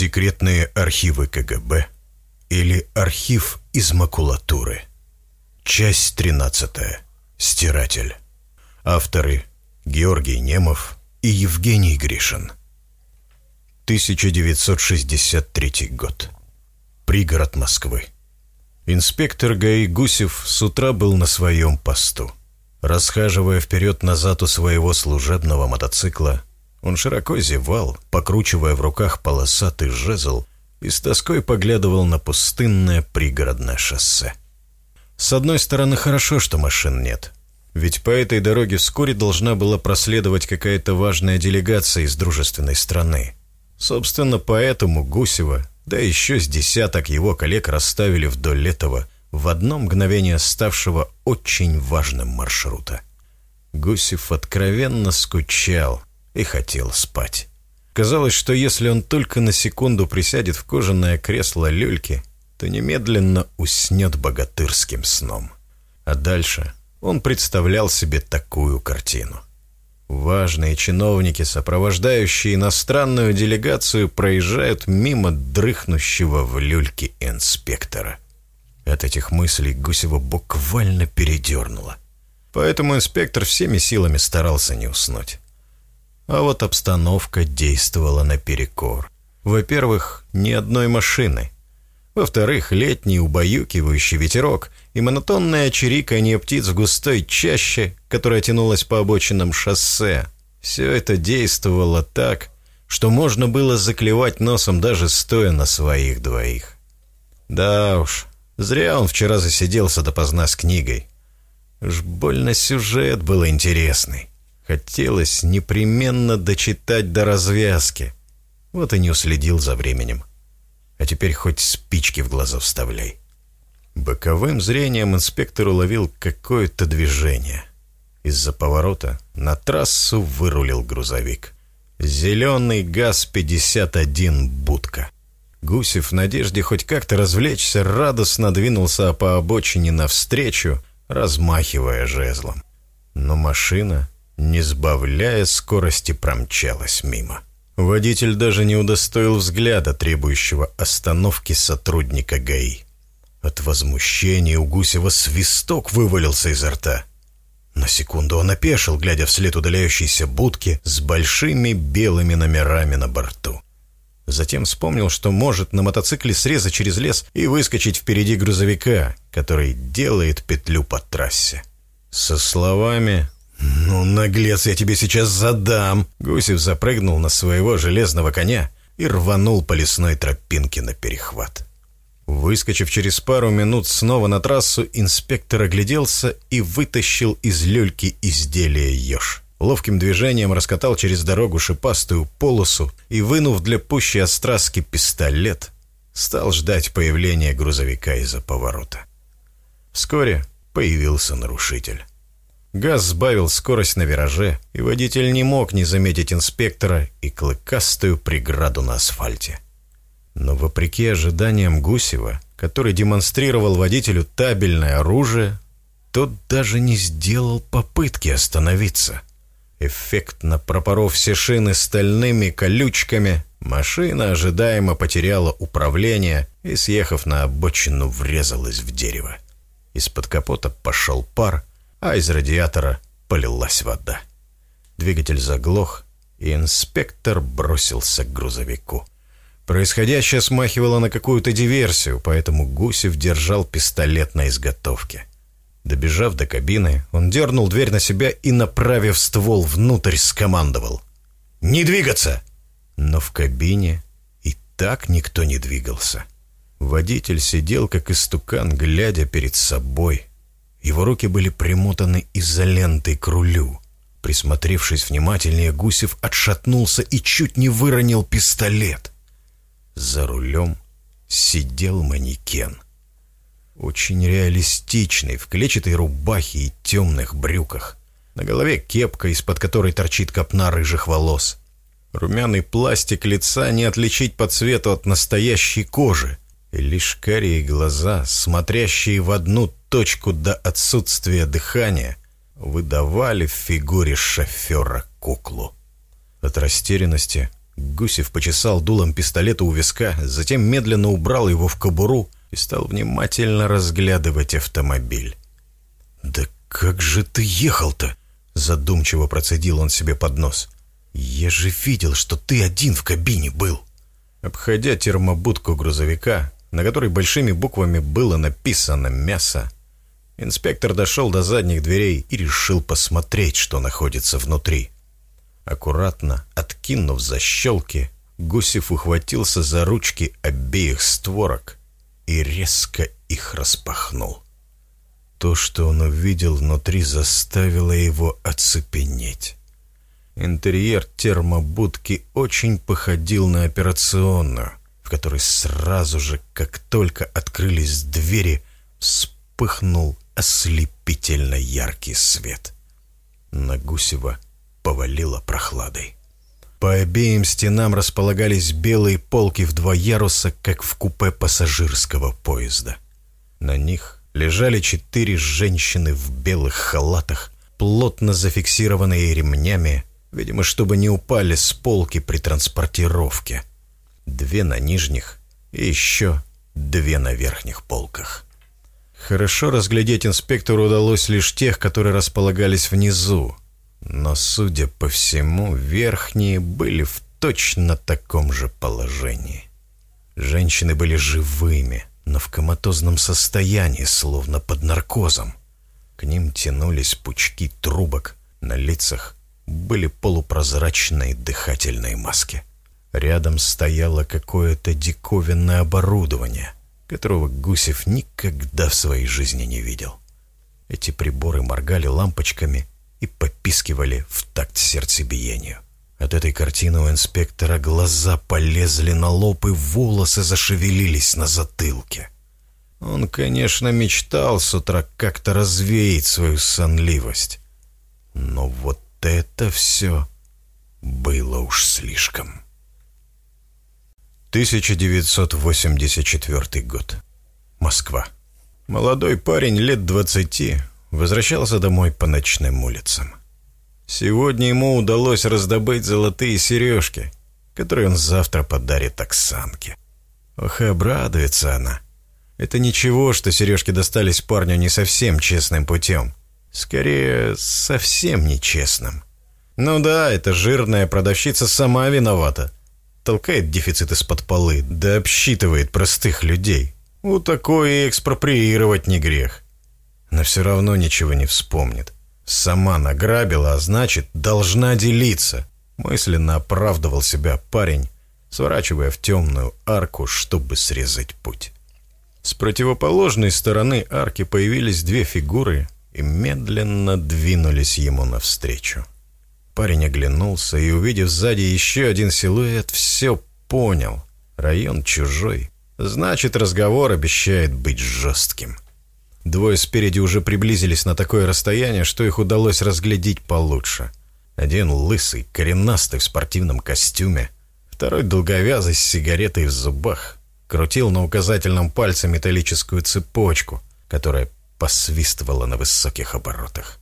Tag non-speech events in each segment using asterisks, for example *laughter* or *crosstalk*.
Секретные архивы КГБ или архив из макулатуры. Часть 13. Стиратель. Авторы Георгий Немов и Евгений Гришин. 1963 год. Пригород Москвы. Инспектор ГАИ Гусев с утра был на своем посту. Расхаживая вперед-назад у своего служебного мотоцикла, он широко зевал, покручивая в руках полосатый жезл и с тоской поглядывал на пустынное пригородное шоссе. С одной стороны, хорошо, что машин нет. Ведь по этой дороге вскоре должна была проследовать какая-то важная делегация из дружественной страны. Собственно, поэтому Гусева, да еще с десяток его коллег расставили вдоль этого в одно мгновение ставшего очень важным маршрута. Гусев откровенно скучал, и хотел спать. Казалось, что если он только на секунду присядет в кожаное кресло люльки, то немедленно уснет богатырским сном. А дальше он представлял себе такую картину. Важные чиновники, сопровождающие иностранную делегацию, проезжают мимо дрыхнущего в люльке инспектора. От этих мыслей Гусева буквально передернуло. Поэтому инспектор всеми силами старался не уснуть. А вот обстановка действовала наперекор. Во-первых, ни одной машины. Во-вторых, летний убаюкивающий ветерок и монотонное чириканье птиц в густой чаще, которая тянулась по обочинам шоссе. Все это действовало так, что можно было заклевать носом даже стоя на своих двоих. Да уж, зря он вчера засиделся допоздна с книгой. Уж больно сюжет был интересный. Хотелось непременно дочитать до развязки. Вот и не уследил за временем. А теперь хоть спички в глаза вставляй. Боковым зрением инспектор уловил какое-то движение. Из-за поворота на трассу вырулил грузовик. Зеленый ГАЗ-51 «Будка». Гусев в надежде хоть как-то развлечься радостно двинулся по обочине навстречу, размахивая жезлом. Но машина не сбавляя скорости, промчалась мимо. Водитель даже не удостоил взгляда, требующего остановки сотрудника ГАИ. От возмущения у Гусева свисток вывалился изо рта. На секунду он опешил, глядя вслед удаляющейся будки с большими белыми номерами на борту. Затем вспомнил, что может на мотоцикле срезать через лес и выскочить впереди грузовика, который делает петлю по трассе. Со словами «Ну, наглец, я тебе сейчас задам!» Гусев запрыгнул на своего железного коня и рванул по лесной тропинке на перехват. Выскочив через пару минут снова на трассу, инспектор огляделся и вытащил из люльки изделие еж. Ловким движением раскатал через дорогу шипастую полосу и, вынув для пущей остраски пистолет, стал ждать появления грузовика из-за поворота. Вскоре появился нарушитель. Газ сбавил скорость на вираже, и водитель не мог не заметить инспектора и клыкастую преграду на асфальте. Но вопреки ожиданиям Гусева, который демонстрировал водителю табельное оружие, тот даже не сделал попытки остановиться. Эффектно пропоров все шины стальными колючками, машина ожидаемо потеряла управление и, съехав на обочину, врезалась в дерево. Из-под капота пошел пар, а из радиатора полилась вода. Двигатель заглох, и инспектор бросился к грузовику. Происходящее смахивало на какую-то диверсию, поэтому Гусев держал пистолет на изготовке. Добежав до кабины, он дернул дверь на себя и, направив ствол внутрь, скомандовал. «Не двигаться!» Но в кабине и так никто не двигался. Водитель сидел, как истукан, глядя перед собой, его руки были примотаны изолентой к рулю. Присмотревшись внимательнее, Гусев отшатнулся и чуть не выронил пистолет. За рулем сидел манекен. Очень реалистичный, в клетчатой рубахе и темных брюках. На голове кепка, из-под которой торчит копна рыжих волос. Румяный пластик лица не отличить по цвету от настоящей кожи. И лишь карие глаза, смотрящие в одну точку до отсутствия дыхания, выдавали в фигуре шофера куклу. От растерянности Гусев почесал дулом пистолета у виска, затем медленно убрал его в кобуру и стал внимательно разглядывать автомобиль. «Да как же ты ехал-то?» — задумчиво процедил он себе под нос. «Я же видел, что ты один в кабине был». Обходя термобудку грузовика, на которой большими буквами было написано «мясо», инспектор дошел до задних дверей и решил посмотреть, что находится внутри. Аккуратно откинув защелки, Гусев ухватился за ручки обеих створок и резко их распахнул. То, что он увидел внутри, заставило его оцепенеть. Интерьер термобудки очень походил на операционную, в которой сразу же, как только открылись двери, вспыхнул ослепительно яркий свет. На Гусева повалило прохладой. По обеим стенам располагались белые полки в два яруса, как в купе пассажирского поезда. На них лежали четыре женщины в белых халатах, плотно зафиксированные ремнями, видимо, чтобы не упали с полки при транспортировке. Две на нижних и еще две на верхних полках. Хорошо разглядеть инспектору удалось лишь тех, которые располагались внизу, но, судя по всему, верхние были в точно таком же положении. Женщины были живыми, но в коматозном состоянии, словно под наркозом. К ним тянулись пучки трубок, на лицах были полупрозрачные дыхательные маски. Рядом стояло какое-то диковинное оборудование, которого Гусев никогда в своей жизни не видел. Эти приборы моргали лампочками и попискивали в такт сердцебиению. От этой картины у инспектора глаза полезли на лоб и волосы зашевелились на затылке. Он, конечно, мечтал с утра как-то развеять свою сонливость. Но вот это все было уж слишком. 1984 год. Москва. Молодой парень лет двадцати возвращался домой по ночным улицам. Сегодня ему удалось раздобыть золотые сережки, которые он завтра подарит Оксанке. Ох, и обрадуется она. Это ничего, что сережки достались парню не совсем честным путем. Скорее, совсем нечестным. Ну да, эта жирная продавщица сама виновата. Толкает дефицит из-под полы, да обсчитывает простых людей. У такой и экспроприировать не грех но все равно ничего не вспомнит. Сама награбила, а значит, должна делиться. Мысленно оправдывал себя парень, сворачивая в темную арку, чтобы срезать путь. С противоположной стороны арки появились две фигуры и медленно двинулись ему навстречу. Парень оглянулся и, увидев сзади еще один силуэт, все понял. Район чужой. Значит, разговор обещает быть жестким. Двое спереди уже приблизились на такое расстояние, что их удалось разглядеть получше. Один лысый, коренастый в спортивном костюме, второй долговязый с сигаретой в зубах, крутил на указательном пальце металлическую цепочку, которая посвистывала на высоких оборотах.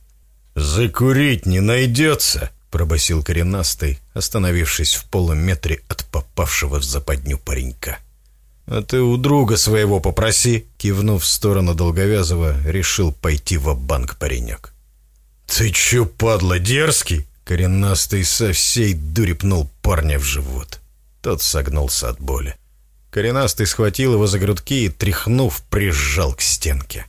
«Закурить не найдется!» — пробасил коренастый, остановившись в полуметре от попавшего в западню паренька. «А ты у друга своего попроси», — кивнув в сторону Долговязова, решил пойти в банк паренек. «Ты чё, падла, дерзкий?» Коренастый со всей дури пнул парня в живот. Тот согнулся от боли. Коренастый схватил его за грудки и, тряхнув, прижал к стенке.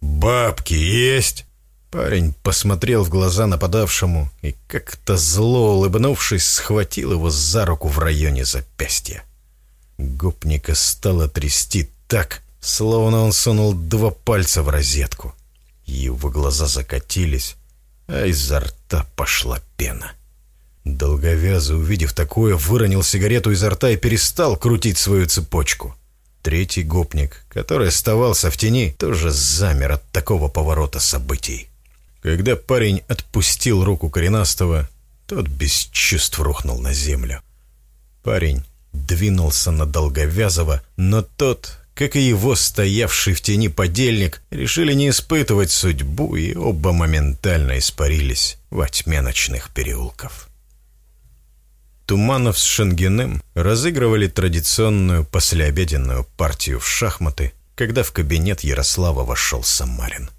«Бабки есть?» Парень посмотрел в глаза нападавшему и, как-то зло улыбнувшись, схватил его за руку в районе запястья. Гопника стало трясти так, словно он сунул два пальца в розетку. Его глаза закатились, а изо рта пошла пена. Долговязый, увидев такое, выронил сигарету изо рта и перестал крутить свою цепочку. Третий гопник, который оставался в тени, тоже замер от такого поворота событий. Когда парень отпустил руку коренастого, тот без чувств рухнул на землю. Парень двинулся на Долговязова, но тот, как и его стоявший в тени подельник, решили не испытывать судьбу, и оба моментально испарились во тьме ночных переулков. Туманов с Шенгиным разыгрывали традиционную послеобеденную партию в шахматы, когда в кабинет Ярослава вошел Самарин.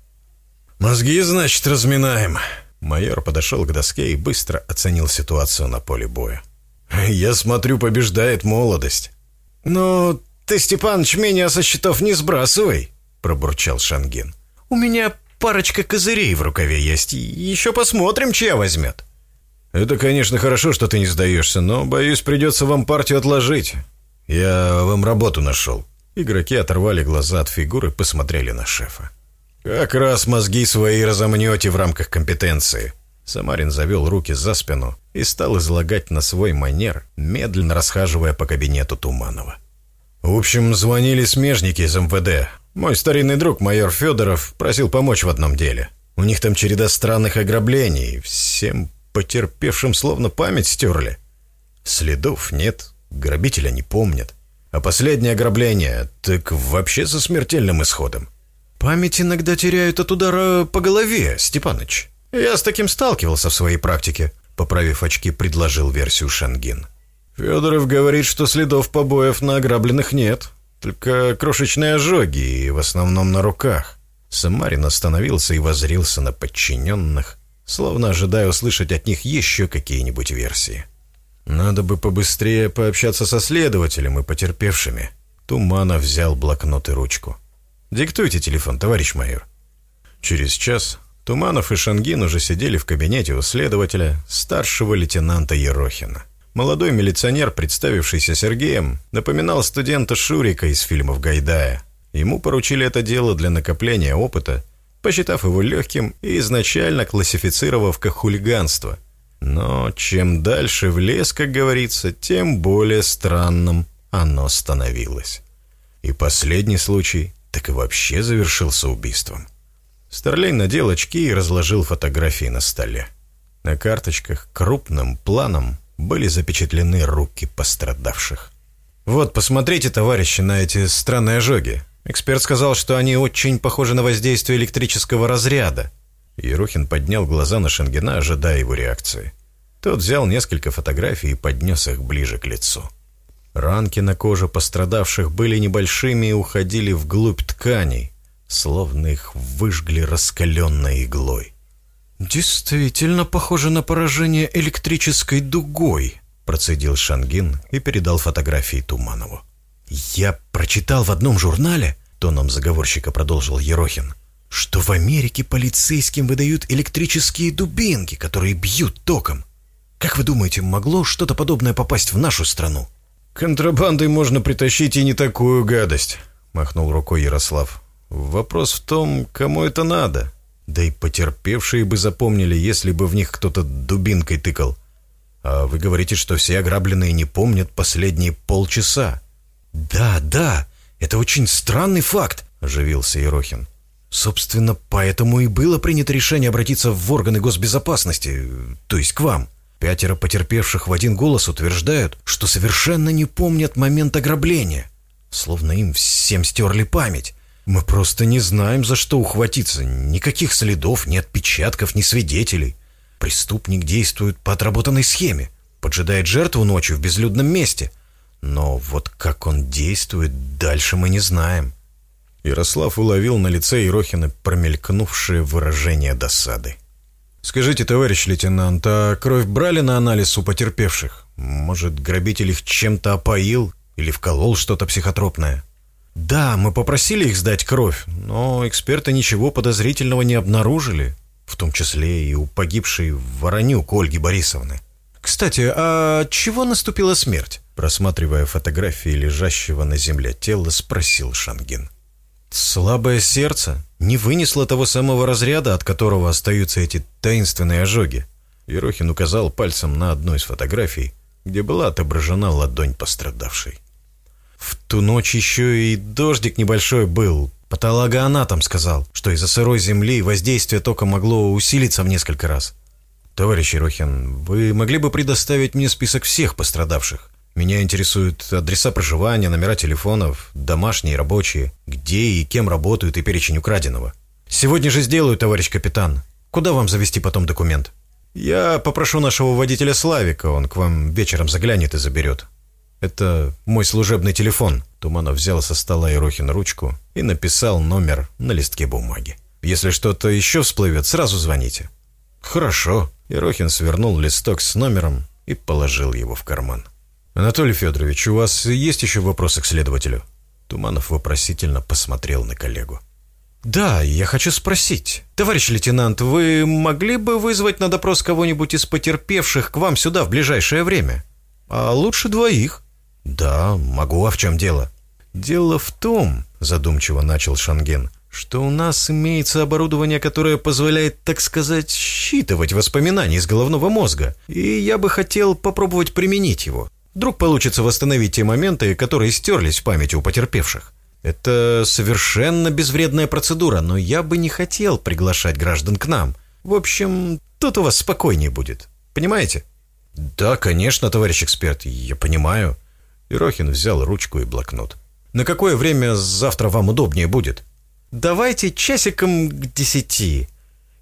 «Мозги, значит, разминаем». Майор подошел к доске и быстро оценил ситуацию на поле боя. «Я смотрю, побеждает молодость». «Ну, ты, Степаныч, меня со счетов не сбрасывай», — пробурчал Шангин. «У меня парочка козырей в рукаве есть. Еще посмотрим, чья возьмет». «Это, конечно, хорошо, что ты не сдаешься, но, боюсь, придется вам партию отложить. Я вам работу нашел». Игроки оторвали глаза от фигуры, посмотрели на шефа. «Как раз мозги свои разомнете в рамках компетенции». Самарин завел руки за спину и стал излагать на свой манер, медленно расхаживая по кабинету Туманова. В общем, звонили смежники из МВД. Мой старинный друг, майор Федоров, просил помочь в одном деле. У них там череда странных ограблений. Всем потерпевшим словно память стерли. Следов нет, грабителя не помнят. А последнее ограбление так вообще со смертельным исходом. Память иногда теряют от удара по голове, Степаныч. Я с таким сталкивался в своей практике, поправив очки, предложил версию Шангин. Федоров говорит, что следов побоев на ограбленных нет, только крошечные ожоги и в основном на руках. Самарин остановился и возрился на подчиненных, словно ожидая услышать от них еще какие-нибудь версии. Надо бы побыстрее пообщаться со следователем и потерпевшими. Туманов взял блокнот и ручку. «Диктуйте телефон, товарищ майор». Через час Туманов и Шангин уже сидели в кабинете у следователя, старшего лейтенанта Ерохина. Молодой милиционер, представившийся Сергеем, напоминал студента Шурика из фильмов Гайдая. Ему поручили это дело для накопления опыта, посчитав его легким и изначально классифицировав как хулиганство. Но чем дальше в лес, как говорится, тем более странным оно становилось. И последний случай так и вообще завершился убийством. Старлей надел очки и разложил фотографии на столе. На карточках крупным планом были запечатлены руки пострадавших. «Вот, посмотрите, товарищи, на эти странные ожоги. Эксперт сказал, что они очень похожи на воздействие электрического разряда». Ерохин поднял глаза на Шенгена, ожидая его реакции. Тот взял несколько фотографий и поднес их ближе к лицу. Ранки на коже пострадавших были небольшими и уходили вглубь тканей, словно их выжгли раскаленной иглой. «Действительно похоже на поражение электрической дугой», процедил Шангин и передал фотографии Туманову. «Я прочитал в одном журнале», тоном заговорщика продолжил Ерохин, что в Америке полицейским выдают электрические дубинки, которые бьют током. Как вы думаете, могло что-то подобное попасть в нашу страну?» «Контрабандой можно притащить и не такую гадость», — махнул рукой Ярослав. «Вопрос в том, кому это надо. Да и потерпевшие бы запомнили, если бы в них кто-то дубинкой тыкал. А вы говорите, что все ограбленные не помнят последние полчаса». «Да, да, это очень странный факт», — оживился Ерохин. «Собственно, поэтому и было принято решение обратиться в органы госбезопасности, то есть к вам». Пятеро потерпевших в один голос утверждают, что совершенно не помнят момент ограбления. Словно им всем стерли память. Мы просто не знаем, за что ухватиться. Никаких следов, ни отпечатков, ни свидетелей. Преступник действует по отработанной схеме. Поджидает жертву ночью в безлюдном месте. Но вот как он действует, дальше мы не знаем. Ярослав уловил на лице Ерохина промелькнувшее выражение досады. «Скажите, товарищ лейтенант, а кровь брали на анализ у потерпевших? Может, грабитель их чем-то опоил или вколол что-то психотропное?» «Да, мы попросили их сдать кровь, но эксперты ничего подозрительного не обнаружили, в том числе и у погибшей Воронюк Ольги Борисовны». «Кстати, а чего наступила смерть?» Просматривая фотографии лежащего на земле тела, спросил Шангин. Слабое сердце не вынесло того самого разряда, от которого остаются эти таинственные ожоги. Ерохин указал пальцем на одну из фотографий, где была отображена ладонь пострадавшей. В ту ночь еще и дождик небольшой был. Патологоанатом сказал, что из-за сырой земли воздействие тока могло усилиться в несколько раз. Товарищ Ерохин, вы могли бы предоставить мне список всех пострадавших? Меня интересуют адреса проживания, номера телефонов, домашние, рабочие, где и кем работают и перечень украденного. Сегодня же сделаю, товарищ капитан. Куда вам завести потом документ? Я попрошу нашего водителя Славика, он к вам вечером заглянет и заберет. Это мой служебный телефон. Туманов взял со стола Ерохин ручку и написал номер на листке бумаги. Если что-то еще всплывет, сразу звоните. Хорошо. Ерохин свернул листок с номером и положил его в карман. «Анатолий Федорович, у вас есть еще вопросы к следователю?» Туманов вопросительно посмотрел на коллегу. «Да, я хочу спросить. Товарищ лейтенант, вы могли бы вызвать на допрос кого-нибудь из потерпевших к вам сюда в ближайшее время? А лучше двоих». «Да, могу, а в чем дело?» «Дело в том», – задумчиво начал Шанген, «что у нас имеется оборудование, которое позволяет, так сказать, считывать воспоминания из головного мозга, и я бы хотел попробовать применить его. Вдруг получится восстановить те моменты, которые стерлись в памяти у потерпевших. Это совершенно безвредная процедура, но я бы не хотел приглашать граждан к нам. В общем, тут у вас спокойнее будет. Понимаете? Да, конечно, товарищ эксперт, я понимаю. Ирохин взял ручку и блокнот. На какое время завтра вам удобнее будет? Давайте часиком к десяти.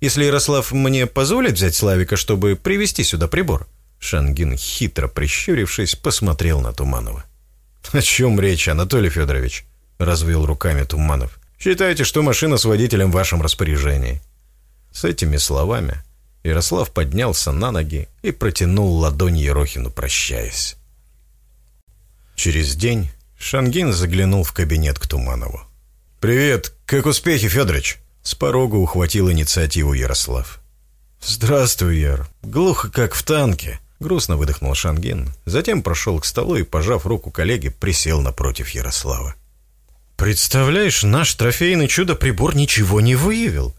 Если Ярослав мне позволит взять Славика, чтобы привезти сюда прибор. Шангин, хитро прищурившись, посмотрел на Туманова. «О чем речь, Анатолий Федорович?» – развел руками Туманов. «Считайте, что машина с водителем в вашем распоряжении». С этими словами Ярослав поднялся на ноги и протянул ладонь Ерохину, прощаясь. Через день Шангин заглянул в кабинет к Туманову. «Привет, как успехи, Федорович?» С порога ухватил инициативу Ярослав. «Здравствуй, Яр. Глухо, как в танке», Грустно выдохнул Шангин, затем прошел к столу и, пожав руку коллеги, присел напротив Ярослава. «Представляешь, наш трофейный чудо-прибор ничего не выявил!»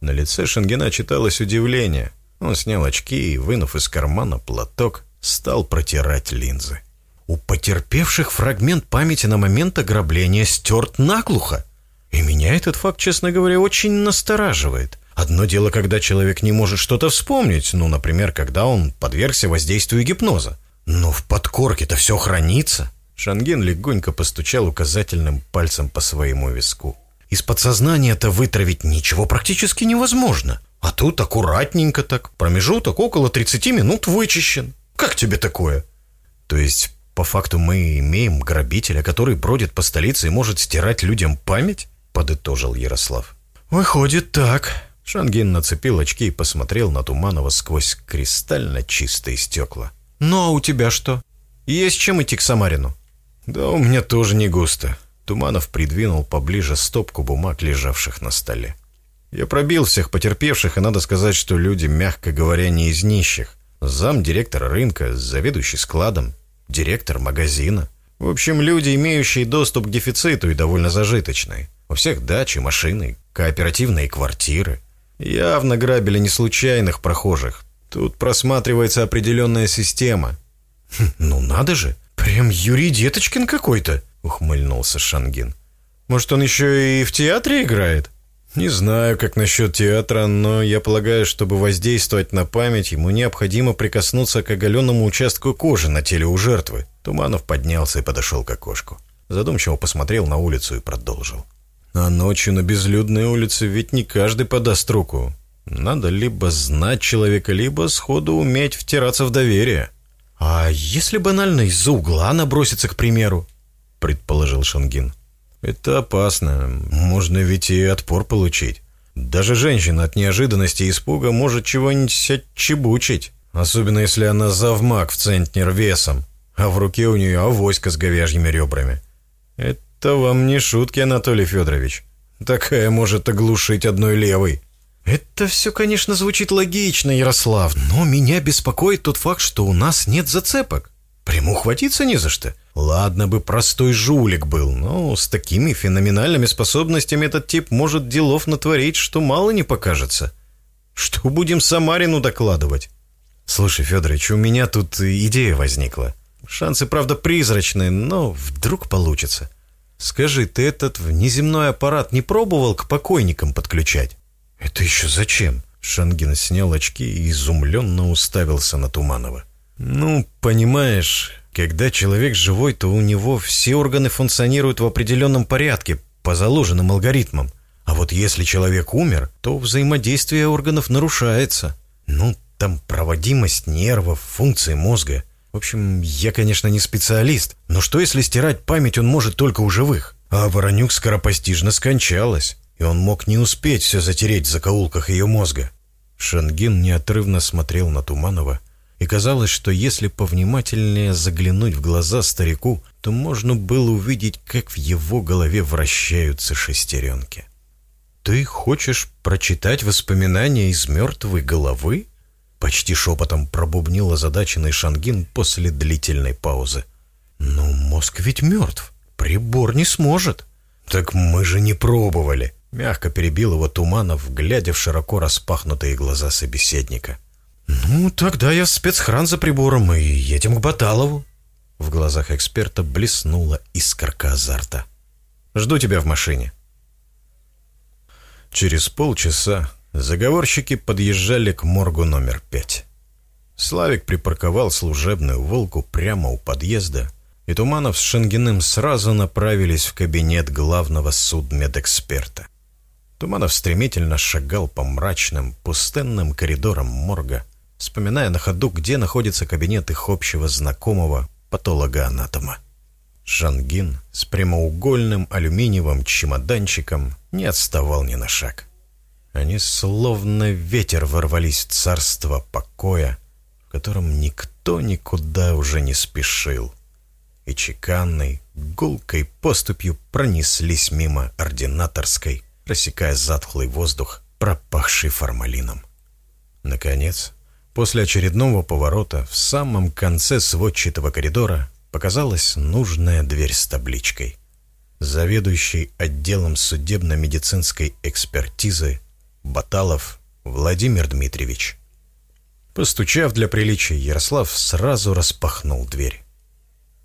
На лице Шангина читалось удивление. Он снял очки и, вынув из кармана платок, стал протирать линзы. «У потерпевших фрагмент памяти на момент ограбления стерт наглухо. И меня этот факт, честно говоря, очень настораживает. Одно дело, когда человек не может что-то вспомнить, ну, например, когда он подвергся воздействию гипноза. Но в подкорке-то все хранится. Шанген легонько постучал указательным пальцем по своему виску. Из подсознания-то вытравить ничего практически невозможно. А тут аккуратненько так, промежуток около 30 минут вычищен. Как тебе такое? То есть, по факту мы имеем грабителя, который бродит по столице и может стирать людям память? Подытожил Ярослав. Выходит так. Шангин нацепил очки и посмотрел на Туманова сквозь кристально чистые стекла. «Ну а у тебя что? Есть чем идти к Самарину?» «Да у меня тоже не густо». Туманов придвинул поближе стопку бумаг, лежавших на столе. «Я пробил всех потерпевших, и надо сказать, что люди, мягко говоря, не из нищих. Зам директора рынка, заведующий складом, директор магазина. В общем, люди, имеющие доступ к дефициту и довольно зажиточные. У всех дачи, машины, кооперативные квартиры. Явно грабили не случайных прохожих. Тут просматривается определенная система. Хм, «Ну надо же! Прям Юрий Деточкин какой-то!» — ухмыльнулся Шангин. «Может, он еще и в театре играет?» «Не знаю, как насчет театра, но я полагаю, чтобы воздействовать на память, ему необходимо прикоснуться к оголенному участку кожи на теле у жертвы». Туманов поднялся и подошел к окошку. Задумчиво посмотрел на улицу и продолжил. А ночью на безлюдной улице ведь не каждый подаст руку. Надо либо знать человека, либо сходу уметь втираться в доверие. «А если банально из-за угла наброситься, к примеру?» – предположил Шангин. «Это опасно. Можно ведь и отпор получить. Даже женщина от неожиданности и испуга может чего-нибудь отчебучить. Особенно если она завмак в центнер весом, а в руке у нее авоська с говяжьими ребрами. Это «Это вам не шутки, Анатолий Федорович. Такая может оглушить одной левой». «Это все, конечно, звучит логично, Ярослав, но меня беспокоит тот факт, что у нас нет зацепок. Прямо ухватиться не за что. Ладно бы простой жулик был, но с такими феноменальными способностями этот тип может делов натворить, что мало не покажется. Что будем Самарину докладывать?» «Слушай, Федорович, у меня тут идея возникла. Шансы, правда, призрачные, но вдруг получится». Скажи, ты этот внеземной аппарат не пробовал к покойникам подключать? Это еще зачем? Шангин снял очки и изумленно уставился на Туманова. Ну, понимаешь, когда человек живой, то у него все органы функционируют в определенном порядке, по заложенным алгоритмам. А вот если человек умер, то взаимодействие органов нарушается. Ну, Там проводимость нервов, функции мозга. В общем, я, конечно, не специалист, но что если стирать память он может только у живых? А Воронюк скоропостижно скончалась, и он мог не успеть все затереть в закоулках ее мозга. Шангин неотрывно смотрел на Туманова, и казалось, что если повнимательнее заглянуть в глаза старику, то можно было увидеть, как в его голове вращаются шестеренки. «Ты хочешь прочитать воспоминания из мертвой головы?» Почти шепотом пробубнил озадаченный Шангин после длительной паузы. «Ну, мозг ведь мертв. Прибор не сможет». «Так мы же не пробовали», — мягко перебил его Туманов, глядя в широко распахнутые глаза собеседника. «Ну, тогда я в спецхран за прибором и едем к Баталову». В глазах эксперта блеснула искорка азарта. «Жду тебя в машине». Через полчаса заговорщики подъезжали к моргу номер пять. Славик припарковал служебную «Волку» прямо у подъезда, и Туманов с Шангиным сразу направились в кабинет главного судмедэксперта. Туманов стремительно шагал по мрачным, пустынным коридорам морга, вспоминая на ходу, где находится кабинет их общего знакомого, патолога-анатома. Шангин с прямоугольным алюминиевым чемоданчиком не отставал ни на шаг. Они словно ветер ворвались в царство покоя, в котором никто никуда уже не спешил, и чеканной, гулкой поступью пронеслись мимо ординаторской, рассекая затхлый воздух, пропахший формалином. Наконец, после очередного поворота в самом конце сводчатого коридора показалась нужная дверь с табличкой. Заведующий отделом судебно-медицинской экспертизы Баталов Владимир Дмитриевич. Постучав для приличия, Ярослав сразу распахнул дверь.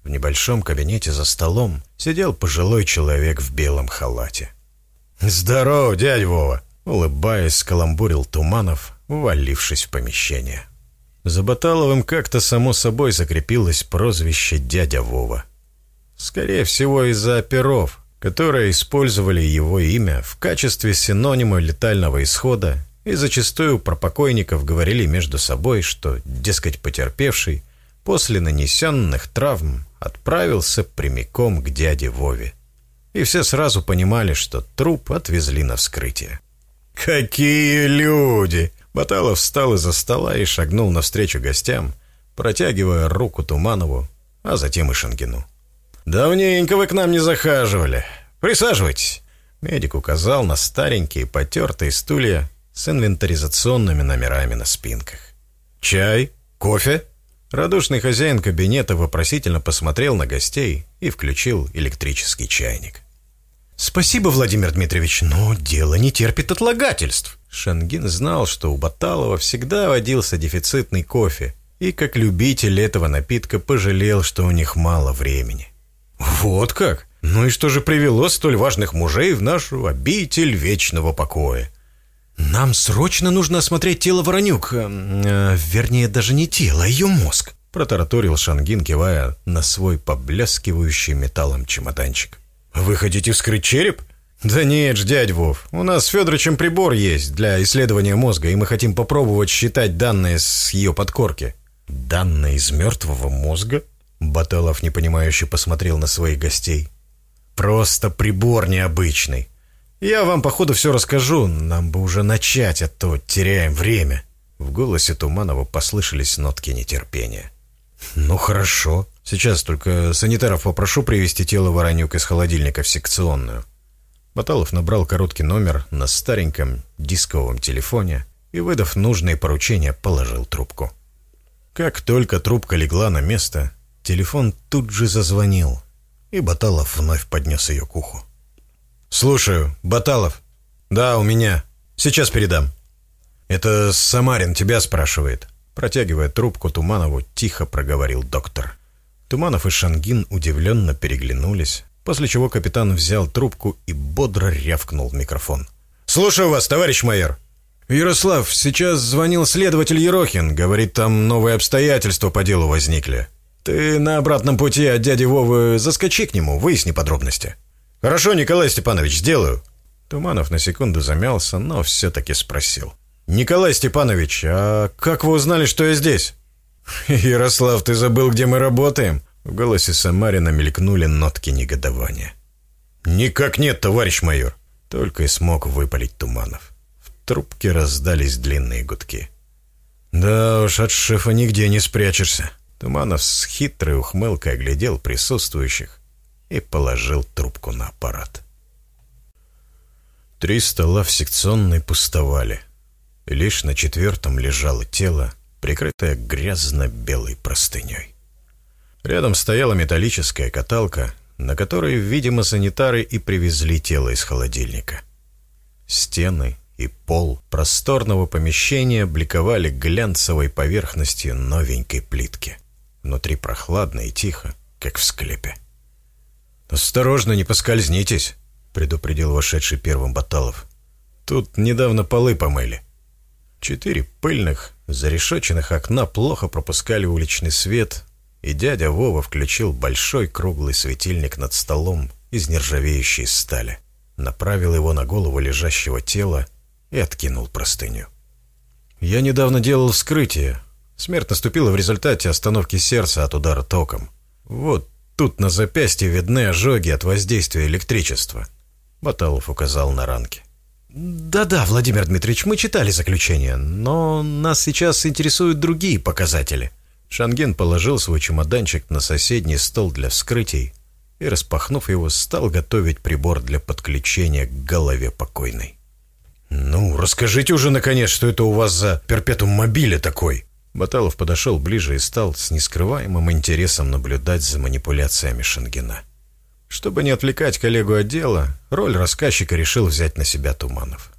В небольшом кабинете за столом сидел пожилой человек в белом халате. «Здорово, дядя Вова!» — улыбаясь, скаламбурил Туманов, ввалившись в помещение. За Баталовым как-то само собой закрепилось прозвище «Дядя Вова». Скорее всего, из-за оперов, которые использовали его имя в качестве синонима летального исхода и зачастую про покойников говорили между собой, что, дескать, потерпевший после нанесенных травм отправился прямиком к дяде Вове. И все сразу понимали, что труп отвезли на вскрытие. «Какие люди!» Баталов встал из-за стола и шагнул навстречу гостям, протягивая руку Туманову, а затем и Шангину. «Давненько вы к нам не захаживали. Присаживайтесь». Медик указал на старенькие потертые стулья с инвентаризационными номерами на спинках. «Чай? Кофе?» Радушный хозяин кабинета вопросительно посмотрел на гостей и включил электрический чайник. «Спасибо, Владимир Дмитриевич, но дело не терпит отлагательств». Шангин знал, что у Баталова всегда водился дефицитный кофе, и как любитель этого напитка пожалел, что у них мало времени. «Вот как? Ну и что же привело столь важных мужей в нашу обитель вечного покоя?» «Нам срочно нужно осмотреть тело Воронюк. Э, э, вернее, даже не тело, а ее мозг», — протараторил Шангин, кивая на свой поблескивающий металлом чемоданчик. «Вы хотите вскрыть череп?» «Да нет ж, дядь Вов, у нас с Федоровичем прибор есть для исследования мозга, и мы хотим попробовать считать данные с ее подкорки». «Данные из мертвого мозга?» Баталов непонимающе посмотрел на своих гостей. «Просто прибор необычный. Я вам, походу, все расскажу, нам бы уже начать, а то теряем время». В голосе Туманова послышались нотки нетерпения. «Ну хорошо. Сейчас только санитаров попрошу привезти тело Воронюк из холодильника в секционную». Баталов набрал короткий номер на стареньком дисковом телефоне и, выдав нужные поручения, положил трубку. Как только трубка легла на место, телефон тут же зазвонил, и Баталов вновь поднес ее к уху. «Слушаю, Баталов. Да, у меня. Сейчас передам». «Это Самарин тебя спрашивает». Протягивая трубку Туманову, тихо проговорил доктор. Туманов и Шангин удивленно переглянулись, после чего капитан взял трубку и бодро рявкнул в микрофон. «Слушаю вас, товарищ майор!» «Ярослав, сейчас звонил следователь Ерохин. Говорит, там новые обстоятельства по делу возникли. Ты на обратном пути от дяди Вовы заскочи к нему, выясни подробности». «Хорошо, Николай Степанович, сделаю». Туманов на секунду замялся, но все-таки спросил. «Николай Степанович, а как вы узнали, что я здесь?» *laughs* «Ярослав, ты забыл, где мы работаем?» В голосе Самарина мелькнули нотки негодования. «Никак нет, товарищ майор!» Только и смог выпалить Туманов. В трубке раздались длинные гудки. «Да уж, от шефа нигде не спрячешься». Туманов с хитрой ухмылкой оглядел присутствующих и положил трубку на аппарат. Три стола в секционной пустовали. Лишь на четвертом лежало тело, прикрытое грязно-белой простыней. Рядом стояла металлическая каталка, на которой, видимо, санитары и привезли тело из холодильника. Стены и пол просторного помещения бликовали глянцевой поверхностью новенькой плитки. Внутри прохладно и тихо, как в склепе. «Осторожно, не поскользнитесь», — предупредил вошедший первым Баталов. «Тут недавно полы помыли». Четыре пыльных, зарешоченных окна плохо пропускали уличный свет, и дядя Вова включил большой круглый светильник над столом из нержавеющей стали, направил его на голову лежащего тела и откинул простыню. «Я недавно делал вскрытие. Смерть наступила в результате остановки сердца от удара током. Вот Тут на запястье видны ожоги от воздействия электричества. Баталов указал на ранки. «Да-да, Владимир Дмитриевич, мы читали заключение, но нас сейчас интересуют другие показатели». Шанген положил свой чемоданчик на соседний стол для вскрытий и, распахнув его, стал готовить прибор для подключения к голове покойной. «Ну, расскажите уже, наконец, что это у вас за перпетум мобиле такой?» Баталов подошел ближе и стал с нескрываемым интересом наблюдать за манипуляциями Шенгена. Чтобы не отвлекать коллегу от дела, роль рассказчика решил взять на себя Туманов.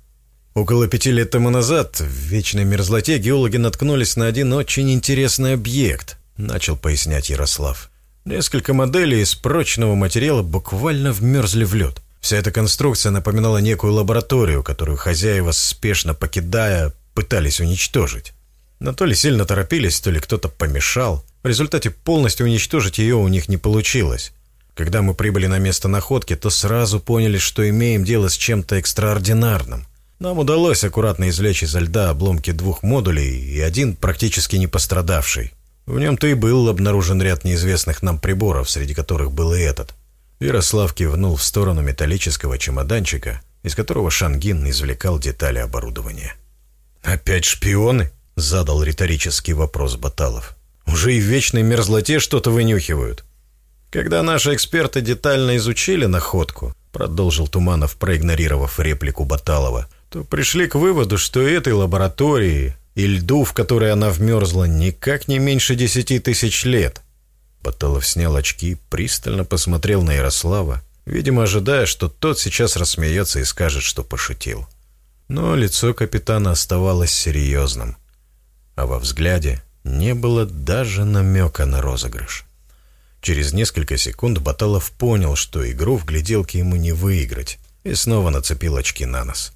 Около пяти лет тому назад в вечной мерзлоте геологи наткнулись на один очень интересный объект, начал пояснять Ярослав. Несколько моделей из прочного материала буквально вмерзли в лед. Вся эта конструкция напоминала некую лабораторию, которую хозяева, спешно покидая, пытались уничтожить. Но то ли сильно торопились, то ли кто-то помешал. В результате полностью уничтожить ее у них не получилось. Когда мы прибыли на место находки, то сразу поняли, что имеем дело с чем-то экстраординарным. Нам удалось аккуратно извлечь изо льда обломки двух модулей и один практически не пострадавший. В нем-то и был обнаружен ряд неизвестных нам приборов, среди которых был и этот. Ярослав кивнул в сторону металлического чемоданчика, из которого Шангин извлекал детали оборудования. «Опять шпионы?» — задал риторический вопрос Баталов. «Уже и в вечной мерзлоте что-то вынюхивают». «Когда наши эксперты детально изучили находку», — продолжил Туманов, проигнорировав реплику Баталова, то пришли к выводу, что этой лаборатории и льду, в которой она вмерзла, никак не меньше десяти тысяч лет. Баталов снял очки, пристально посмотрел на Ярослава, видимо, ожидая, что тот сейчас рассмеется и скажет, что пошутил. Но лицо капитана оставалось серьезным а во взгляде не было даже намека на розыгрыш. Через несколько секунд Баталов понял, что игру в гляделке ему не выиграть, и снова нацепил очки на нос.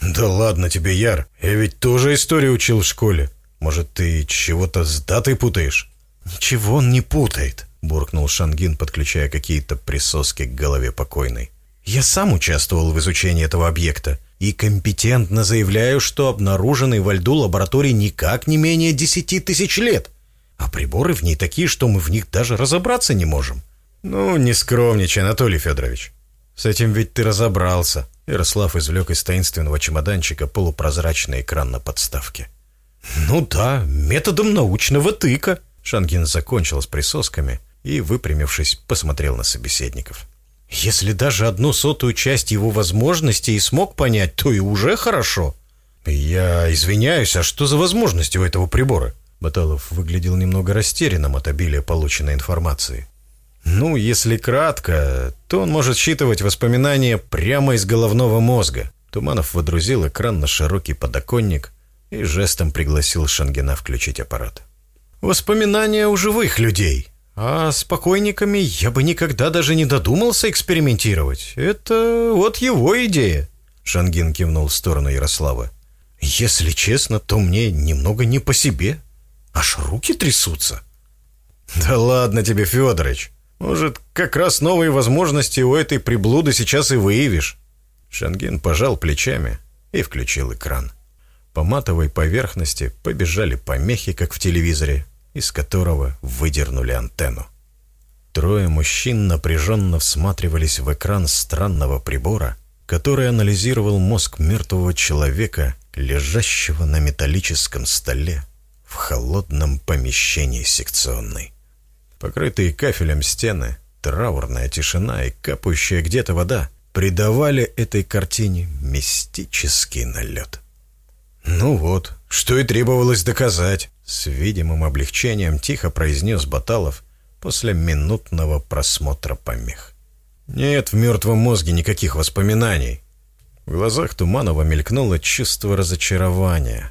«Да ладно тебе, Яр, я ведь тоже историю учил в школе. Может, ты чего-то с датой путаешь?» «Ничего он не путает», — буркнул Шангин, подключая какие-то присоски к голове покойной. «Я сам участвовал в изучении этого объекта и компетентно заявляю, что обнаруженный во льду лаборатории никак не менее десяти тысяч лет, а приборы в ней такие, что мы в них даже разобраться не можем. Ну, не скромничай, Анатолий Федорович. С этим ведь ты разобрался. Ярослав извлек из таинственного чемоданчика полупрозрачный экран на подставке. «Ну да, методом научного тыка», — Шангин закончил с присосками и, выпрямившись, посмотрел на собеседников. Если даже одну сотую часть его возможностей и смог понять, то и уже хорошо. Я извиняюсь, а что за возможности у этого прибора? Баталов выглядел немного растерянным от обилия полученной информации. Ну, если кратко, то он может считывать воспоминания прямо из головного мозга. Туманов водрузил экран на широкий подоконник и жестом пригласил Шангена включить аппарат. «Воспоминания у живых людей», а с покойниками я бы никогда даже не додумался экспериментировать. Это вот его идея. Шангин кивнул в сторону Ярослава. Если честно, то мне немного не по себе. Аж руки трясутся. Да ладно тебе, Федорович. Может, как раз новые возможности у этой приблуды сейчас и выявишь. Шангин пожал плечами и включил экран. По матовой поверхности побежали помехи, как в телевизоре, из которого выдернули антенну. Трое мужчин напряженно всматривались в экран странного прибора, который анализировал мозг мертвого человека, лежащего на металлическом столе в холодном помещении секционной. Покрытые кафелем стены, траурная тишина и капающая где-то вода придавали этой картине мистический налет. «Ну вот, что и требовалось доказать», — с видимым облегчением тихо произнес Баталов после минутного просмотра помех. «Нет в мертвом мозге никаких воспоминаний». В глазах Туманова мелькнуло чувство разочарования,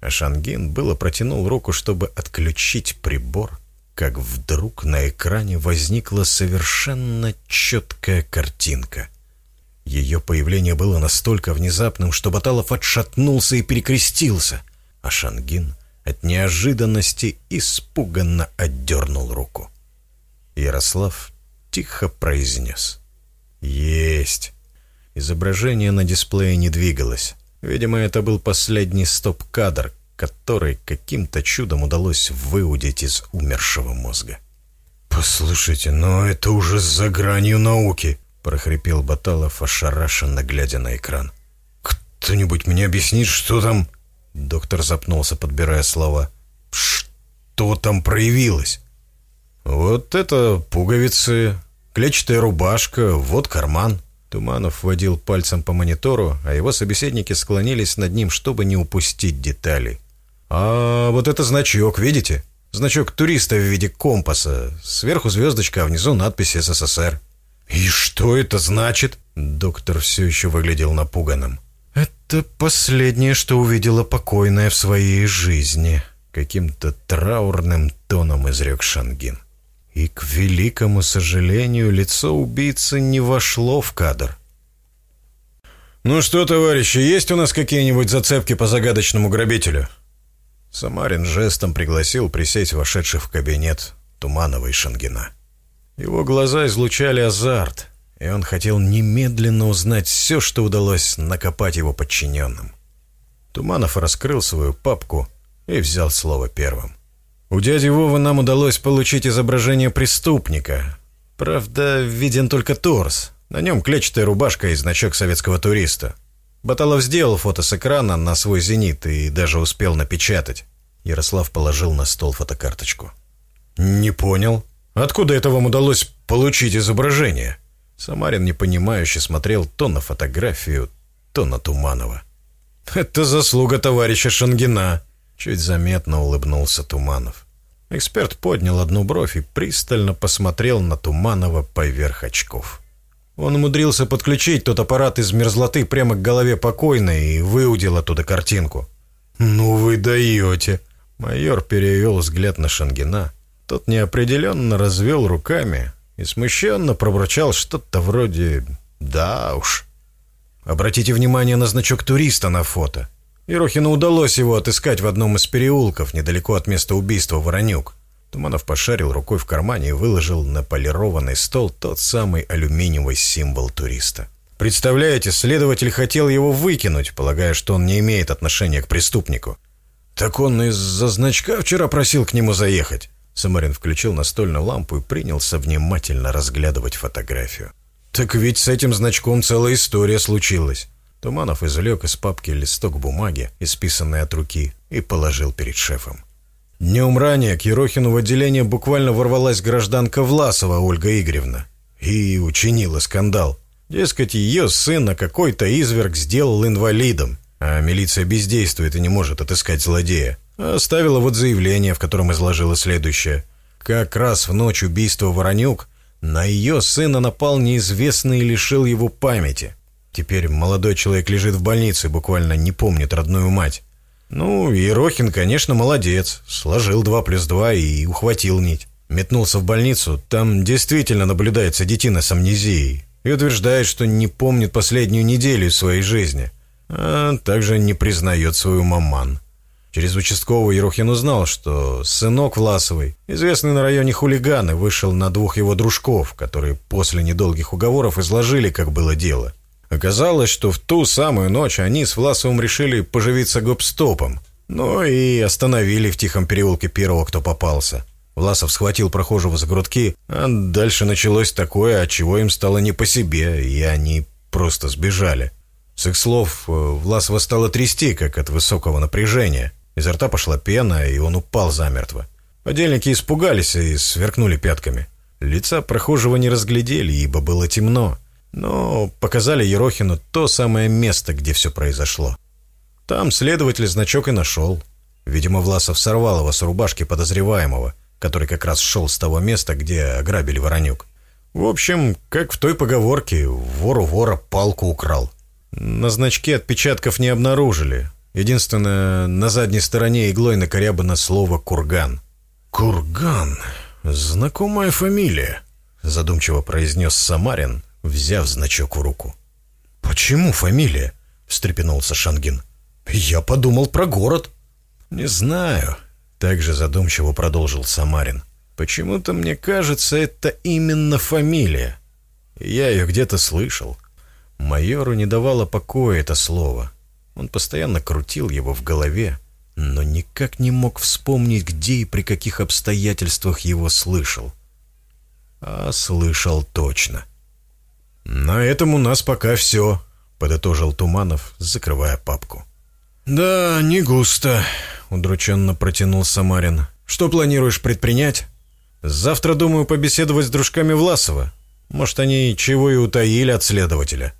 а Шангин было протянул руку, чтобы отключить прибор, как вдруг на экране возникла совершенно четкая картинка — ее появление было настолько внезапным, что Баталов отшатнулся и перекрестился, а Шангин от неожиданности испуганно отдернул руку. Ярослав тихо произнес. «Есть!» Изображение на дисплее не двигалось. Видимо, это был последний стоп-кадр, который каким-то чудом удалось выудить из умершего мозга. «Послушайте, но это уже за гранью науки!» прохрипел Баталов, ошарашенно глядя на экран. «Кто-нибудь мне объяснит, что там...» Доктор запнулся, подбирая слова. «Что там проявилось?» «Вот это пуговицы, клетчатая рубашка, вот карман». Туманов водил пальцем по монитору, а его собеседники склонились над ним, чтобы не упустить деталей. «А вот это значок, видите? Значок туриста в виде компаса. Сверху звездочка, а внизу надпись «СССР». «И что это значит?» Доктор все еще выглядел напуганным. «Это последнее, что увидела покойная в своей жизни», каким-то траурным тоном изрек Шангин. И, к великому сожалению, лицо убийцы не вошло в кадр. «Ну что, товарищи, есть у нас какие-нибудь зацепки по загадочному грабителю?» Самарин жестом пригласил присесть вошедших в кабинет Туманова и Шангина. Его глаза излучали азарт, и он хотел немедленно узнать все, что удалось накопать его подчиненным. Туманов раскрыл свою папку и взял слово первым. «У дяди Вовы нам удалось получить изображение преступника. Правда, виден только торс. На нем клетчатая рубашка и значок советского туриста. Баталов сделал фото с экрана на свой «Зенит» и даже успел напечатать». Ярослав положил на стол фотокарточку. «Не понял», Откуда это вам удалось получить изображение?» Самарин непонимающе смотрел то на фотографию, то на Туманова. «Это заслуга товарища Шангина», — чуть заметно улыбнулся Туманов. Эксперт поднял одну бровь и пристально посмотрел на Туманова поверх очков. Он умудрился подключить тот аппарат из мерзлоты прямо к голове покойной и выудил оттуда картинку. «Ну вы даете!» Майор перевел взгляд на Шангина, тот неопределенно развел руками и смущенно пробурчал что-то вроде «да уж». Обратите внимание на значок туриста на фото. Ерохину удалось его отыскать в одном из переулков, недалеко от места убийства Воронюк. Туманов пошарил рукой в кармане и выложил на полированный стол тот самый алюминиевый символ туриста. Представляете, следователь хотел его выкинуть, полагая, что он не имеет отношения к преступнику. Так он из-за значка вчера просил к нему заехать. Самарин включил настольную лампу и принялся внимательно разглядывать фотографию. «Так ведь с этим значком целая история случилась». Туманов извлек из папки листок бумаги, исписанный от руки, и положил перед шефом. Днем ранее к Ерохину в отделение буквально ворвалась гражданка Власова Ольга Игоревна и учинила скандал. Дескать, ее сына какой-то изверг сделал инвалидом, а милиция бездействует и не может отыскать злодея. Оставила вот заявление, в котором изложила следующее. Как раз в ночь убийства Воронюк на ее сына напал неизвестный и лишил его памяти. Теперь молодой человек лежит в больнице, буквально не помнит родную мать. Ну, Ерохин, конечно, молодец. Сложил два плюс два и ухватил нить. Метнулся в больницу, там действительно наблюдается детина с амнезией. И утверждает, что не помнит последнюю неделю своей жизни. А также не признает свою маман. Через участкового Ерохин узнал, что сынок Власовой, известный на районе хулиган, вышел на двух его дружков, которые после недолгих уговоров изложили, как было дело. Оказалось, что в ту самую ночь они с Власовым решили поживиться гоп-стопом. Ну и остановили в тихом переулке первого, кто попался. Власов схватил прохожего за грудки, а дальше началось такое, от чего им стало не по себе, и они просто сбежали. С их слов, э, Власова стало трясти, как от высокого напряжения. Изо рта пошла пена, и он упал замертво. Подельники испугались и сверкнули пятками. Лица прохожего не разглядели, ибо было темно, но показали Ерохину то самое место, где все произошло. Там следователь значок и нашел. Видимо, Власов сорвал его с рубашки подозреваемого, который как раз шел с того места, где ограбили Воронюк. В общем, как в той поговорке, вору вора палку украл. На значке отпечатков не обнаружили. Единственное, на задней стороне иглой накорябано слово «курган». «Курган? Знакомая фамилия», — задумчиво произнес Самарин, взяв значок в руку. «Почему фамилия?» — встрепенулся Шангин. «Я подумал про город». «Не знаю», — также задумчиво продолжил Самарин. «Почему-то мне кажется, это именно фамилия. Я ее где-то слышал. Майору не давало покоя это слово. Он постоянно крутил его в голове, но никак не мог вспомнить, где и при каких обстоятельствах его слышал. А слышал точно. «На этом у нас пока все», — подытожил Туманов, закрывая папку. «Да, не густо», — удрученно протянул Самарин. «Что планируешь предпринять?» «Завтра, думаю, побеседовать с дружками Власова. Может, они чего и утаили от следователя».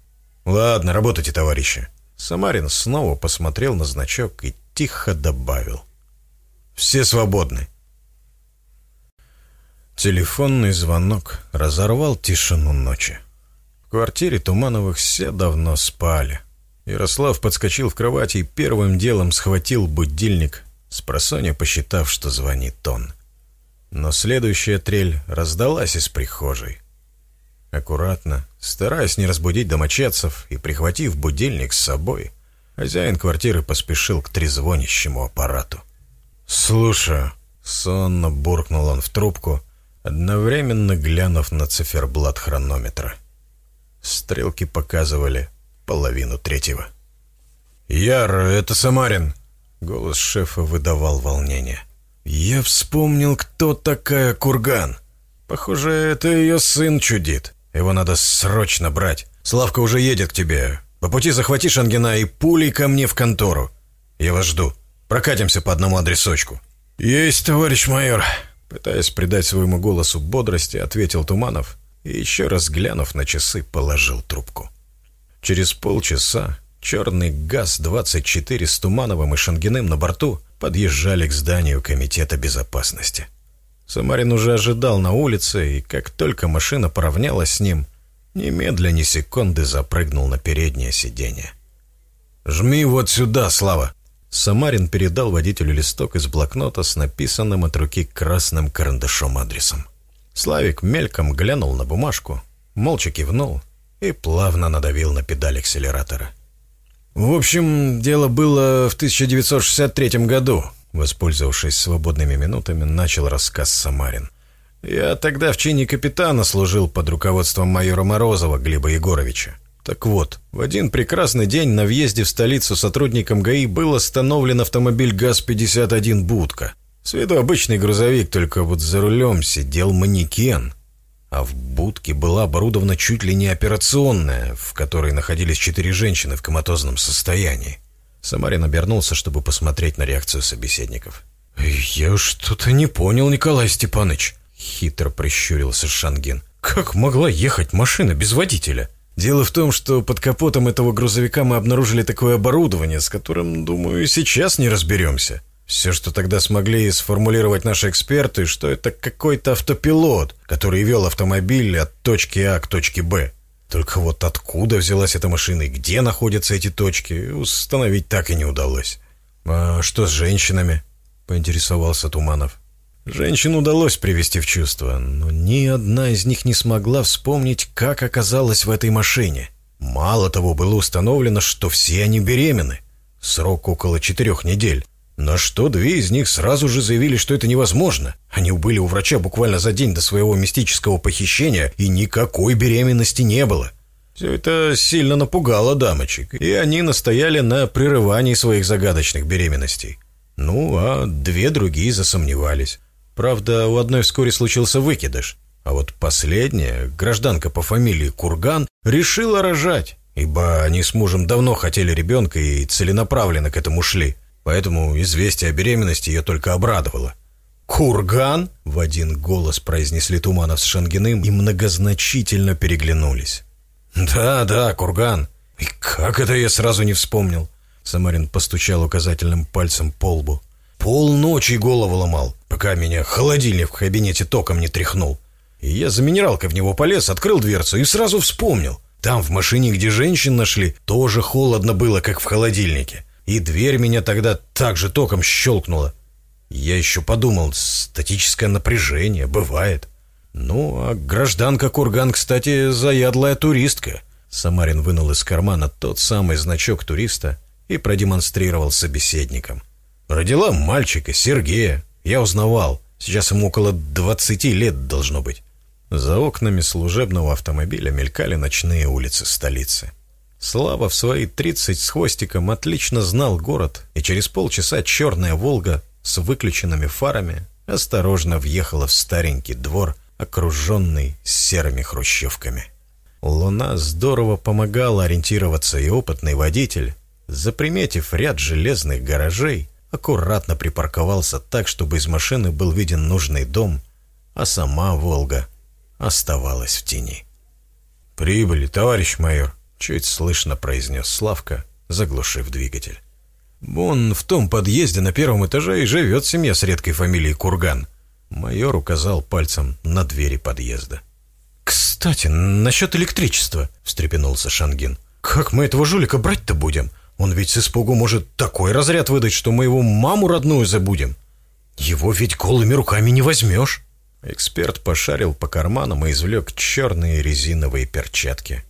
«Ладно, работайте, товарищи». Самарин снова посмотрел на значок и тихо добавил. «Все свободны». Телефонный звонок разорвал тишину ночи. В квартире Тумановых все давно спали. Ярослав подскочил в кровати и первым делом схватил будильник, спросонья посчитав, что звонит он. Но следующая трель раздалась из прихожей. Аккуратно, стараясь не разбудить домочадцев и прихватив будильник с собой, хозяин квартиры поспешил к трезвонящему аппарату. «Слушаю», — сонно буркнул он в трубку, одновременно глянув на циферблат хронометра. Стрелки показывали половину третьего. «Яр, это Самарин!» Голос шефа выдавал волнение. «Я вспомнил, кто такая Курган. Похоже, это ее сын чудит. Его надо срочно брать. Славка уже едет к тебе. По пути захвати Шангина и пулей ко мне в контору. Я вас жду. Прокатимся по одному адресочку». «Есть, товарищ майор!» Пытаясь придать своему голосу бодрости, ответил Туманов и, еще раз глянув на часы, положил трубку. Через полчаса черный ГАЗ-24 с Тумановым и Шангиным на борту подъезжали к зданию Комитета безопасности. Самарин уже ожидал на улице, и как только машина поравнялась с ним, немедля ни секунды запрыгнул на переднее сиденье. «Жми вот сюда, Слава!» Самарин передал водителю листок из блокнота с написанным от руки красным карандашом адресом. Славик мельком глянул на бумажку, молча кивнул и плавно надавил на педаль акселератора. В общем, дело было в 1963 году. Воспользовавшись свободными минутами, начал рассказ Самарин. Я тогда в чине капитана служил под руководством майора Морозова Глеба Егоровича. Так вот, в один прекрасный день на въезде в столицу сотрудникам ГАИ был остановлен автомобиль ГАЗ-51 «Будка». С виду обычный грузовик, только вот за рулем сидел манекен а в будке была оборудована чуть ли не операционная, в которой находились четыре женщины в коматозном состоянии. Самарин обернулся, чтобы посмотреть на реакцию собеседников. «Я что-то не понял, Николай Степанович», — хитро прищурился Шангин. «Как могла ехать машина без водителя?» «Дело в том, что под капотом этого грузовика мы обнаружили такое оборудование, с которым, думаю, сейчас не разберемся. Все, что тогда смогли сформулировать наши эксперты, что это какой-то автопилот, который вел автомобиль от точки А к точке Б. Только вот откуда взялась эта машина и где находятся эти точки, установить так и не удалось. «А что с женщинами?» — поинтересовался Туманов. Женщин удалось привести в чувство, но ни одна из них не смогла вспомнить, как оказалась в этой машине. Мало того, было установлено, что все они беременны. Срок около четырех недель. На что две из них сразу же заявили, что это невозможно. Они убыли у врача буквально за день до своего мистического похищения, и никакой беременности не было. Все это сильно напугало дамочек, и они настояли на прерывании своих загадочных беременностей. Ну, а две другие засомневались. Правда, у одной вскоре случился выкидыш, а вот последняя, гражданка по фамилии Курган, решила рожать, ибо они с мужем давно хотели ребенка и целенаправленно к этому шли, поэтому известие о беременности ее только обрадовало. «Курган?» — в один голос произнесли Туманов с Шангиным и многозначительно переглянулись. «Да, да, курган. И как это я сразу не вспомнил?» Самарин постучал указательным пальцем по лбу. «Полночи голову ломал, пока меня холодильник в кабинете током не тряхнул. И я за минералкой в него полез, открыл дверцу и сразу вспомнил. Там, в машине, где женщин нашли, тоже холодно было, как в холодильнике. И дверь меня тогда так же током щелкнула. Я еще подумал, статическое напряжение, бывает. Ну, а гражданка Курган, кстати, заядлая туристка. Самарин вынул из кармана тот самый значок туриста и продемонстрировал собеседникам. Родила мальчика, Сергея. Я узнавал. Сейчас ему около двадцати лет должно быть. За окнами служебного автомобиля мелькали ночные улицы столицы. Слава в свои тридцать с хвостиком отлично знал город, и через полчаса черная «Волга» с выключенными фарами осторожно въехала в старенький двор, окруженный серыми хрущевками. Луна здорово помогала ориентироваться, и опытный водитель, заприметив ряд железных гаражей, аккуратно припарковался так, чтобы из машины был виден нужный дом, а сама «Волга» оставалась в тени. «Прибыли, товарищ майор», — чуть слышно произнес Славка, заглушив двигатель. «Вон в том подъезде на первом этаже и живет семья с редкой фамилией Курган». Майор указал пальцем на двери подъезда. «Кстати, насчет электричества», — встрепенулся Шангин. «Как мы этого жулика брать-то будем? Он ведь с испугу может такой разряд выдать, что мы его маму родную забудем. Его ведь голыми руками не возьмешь». Эксперт пошарил по карманам и извлек черные резиновые перчатки.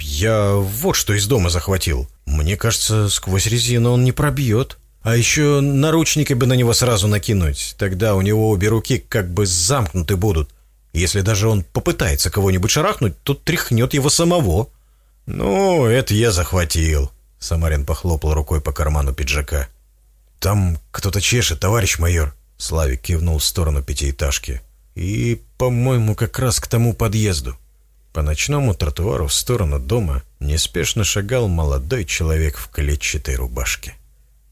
«Я вот что из дома захватил. Мне кажется, сквозь резину он не пробьет. А еще наручники бы на него сразу накинуть. Тогда у него обе руки как бы замкнуты будут. Если даже он попытается кого-нибудь шарахнуть, то тряхнет его самого». «Ну, это я захватил», — Самарин похлопал рукой по карману пиджака. «Там кто-то чешет, товарищ майор», — Славик кивнул в сторону пятиэтажки. «И, по-моему, как раз к тому подъезду». По ночному тротуару в сторону дома неспешно шагал молодой человек в клетчатой рубашке.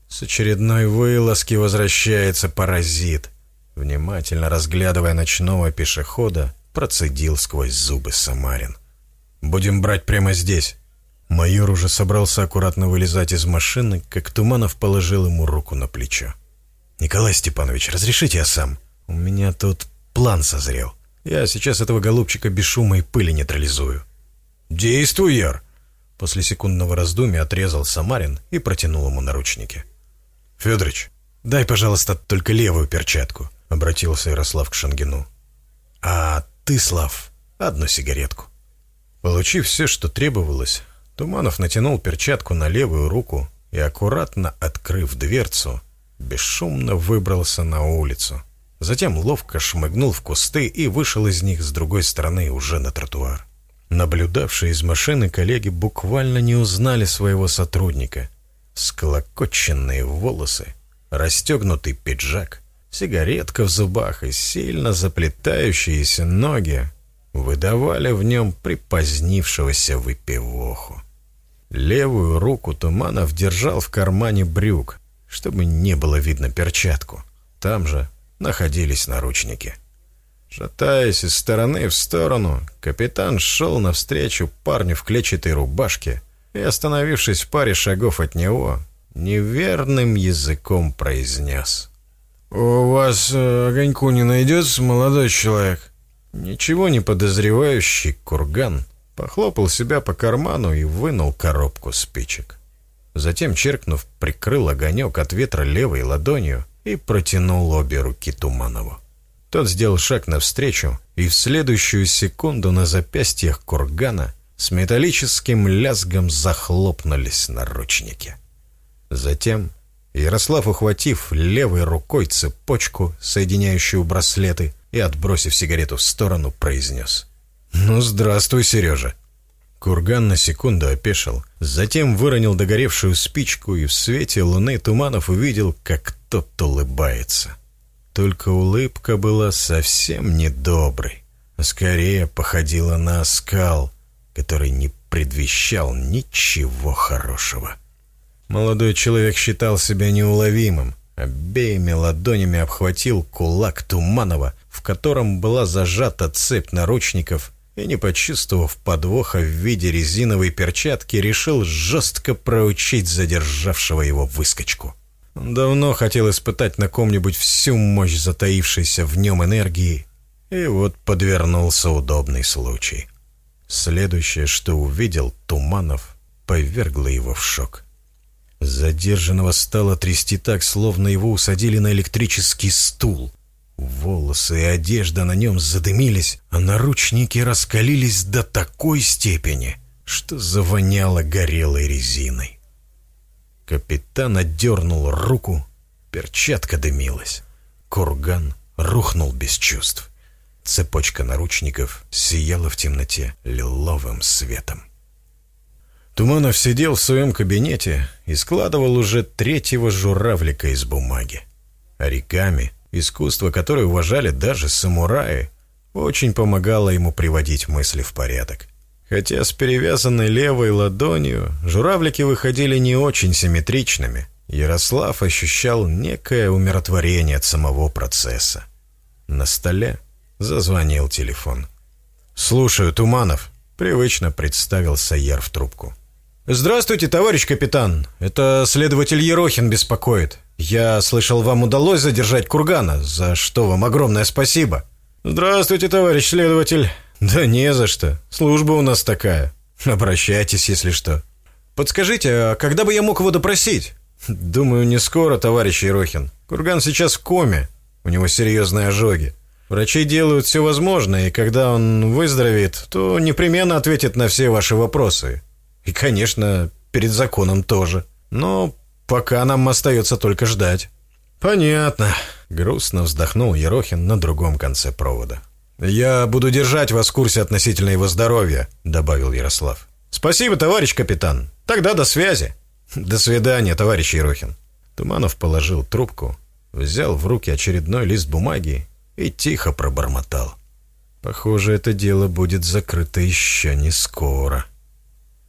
С очередной вылазки возвращается паразит. Внимательно разглядывая ночного пешехода, процедил сквозь зубы Самарин. «Будем брать прямо здесь». Майор уже собрался аккуратно вылезать из машины, как Туманов положил ему руку на плечо. «Николай Степанович, разрешите я сам? У меня тут план созрел». Я сейчас этого голубчика без шума и пыли нейтрализую». «Действуй, Яр!» После секундного раздумья отрезал Самарин и протянул ему наручники. «Федорович, дай, пожалуйста, только левую перчатку», — обратился Ярослав к Шангину. «А ты, Слав, одну сигаретку». Получив все, что требовалось, Туманов натянул перчатку на левую руку и, аккуратно открыв дверцу, бесшумно выбрался на улицу. Затем ловко шмыгнул в кусты и вышел из них с другой стороны уже на тротуар. Наблюдавшие из машины коллеги буквально не узнали своего сотрудника. Склокоченные волосы, расстегнутый пиджак, сигаретка в зубах и сильно заплетающиеся ноги выдавали в нем припозднившегося выпивоху. Левую руку Туманов держал в кармане брюк, чтобы не было видно перчатку. Там же находились наручники. Шатаясь из стороны в сторону, капитан шел навстречу парню в клетчатой рубашке и, остановившись в паре шагов от него, неверным языком произнес. «У вас э, огоньку не найдется, молодой человек?» Ничего не подозревающий курган похлопал себя по карману и вынул коробку спичек. Затем, черкнув, прикрыл огонек от ветра левой ладонью и протянул обе руки Туманову. Тот сделал шаг навстречу, и в следующую секунду на запястьях кургана с металлическим лязгом захлопнулись наручники. Затем Ярослав, ухватив левой рукой цепочку, соединяющую браслеты, и, отбросив сигарету в сторону, произнес. «Ну, здравствуй, Сережа!» Курган на секунду опешил, затем выронил догоревшую спичку и в свете луны Туманов увидел, как тот улыбается. Только улыбка была совсем недоброй, а скорее походила на оскал, который не предвещал ничего хорошего. Молодой человек считал себя неуловимым, обеими ладонями обхватил кулак Туманова, в котором была зажата цепь наручников, и, не почувствовав подвоха в виде резиновой перчатки, решил жестко проучить задержавшего его выскочку. Давно хотел испытать на ком-нибудь всю мощь затаившейся в нем энергии, и вот подвернулся удобный случай. Следующее, что увидел Туманов, повергло его в шок. Задержанного стало трясти так, словно его усадили на электрический стул. Волосы и одежда на нем задымились, а наручники раскалились до такой степени, что завоняло горелой резиной. Капитан отдернул руку, перчатка дымилась. Курган рухнул без чувств. Цепочка наручников сияла в темноте лиловым светом. Туманов сидел в своем кабинете и складывал уже третьего журавлика из бумаги. Оригами, искусство которое уважали даже самураи, очень помогало ему приводить мысли в порядок. Хотя с перевязанной левой ладонью журавлики выходили не очень симметричными, Ярослав ощущал некое умиротворение от самого процесса. На столе зазвонил телефон. «Слушаю, Туманов», — привычно представился Яр в трубку. «Здравствуйте, товарищ капитан. Это следователь Ерохин беспокоит. Я слышал, вам удалось задержать Кургана, за что вам огромное спасибо». «Здравствуйте, товарищ следователь». «Да не за что. Служба у нас такая. Обращайтесь, если что». «Подскажите, а когда бы я мог его допросить?» «Думаю, не скоро, товарищ Ерохин. Курган сейчас в коме. У него серьезные ожоги. Врачи делают все возможное, и когда он выздоровеет, то непременно ответит на все ваши вопросы. И, конечно, перед законом тоже. Но пока нам остается только ждать». «Понятно», — грустно вздохнул Ерохин на другом конце провода. «Я буду держать вас в курсе относительно его здоровья», — добавил Ярослав. «Спасибо, товарищ капитан. Тогда до связи». «До свидания, товарищ Ерохин». Туманов положил трубку, взял в руки очередной лист бумаги и тихо пробормотал. «Похоже, это дело будет закрыто еще не скоро».